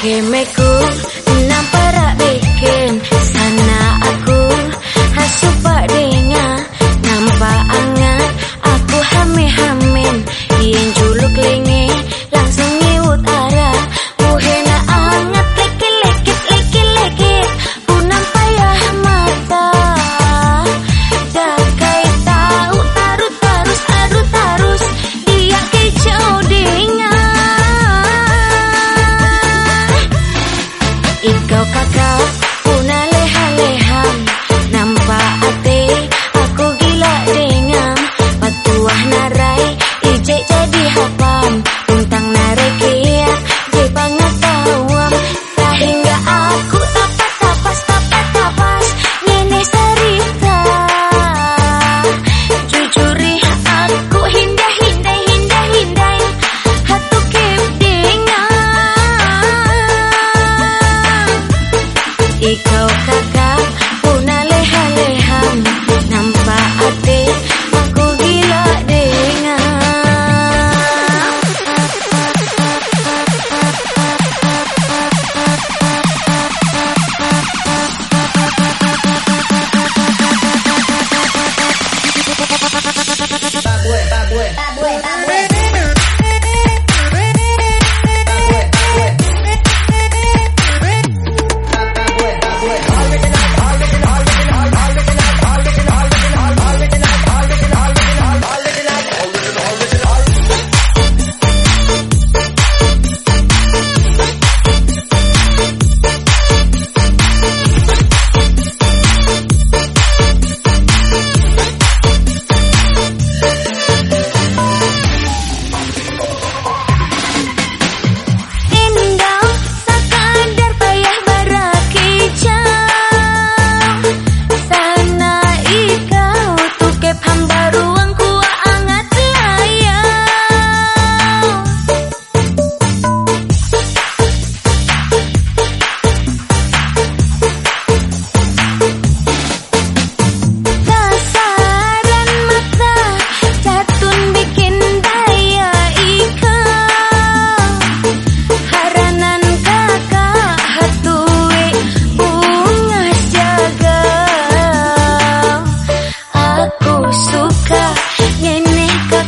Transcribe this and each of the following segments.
Gimmickku 行こうか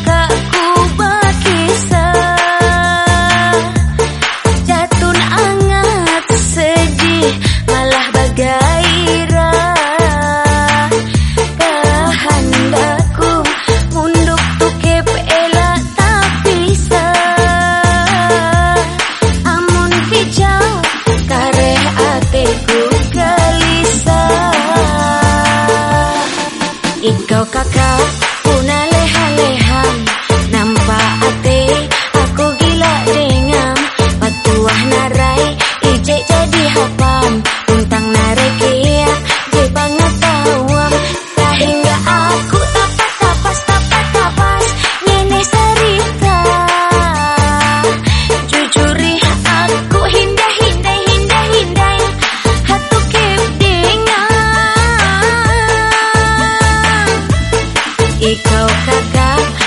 tak Araucacá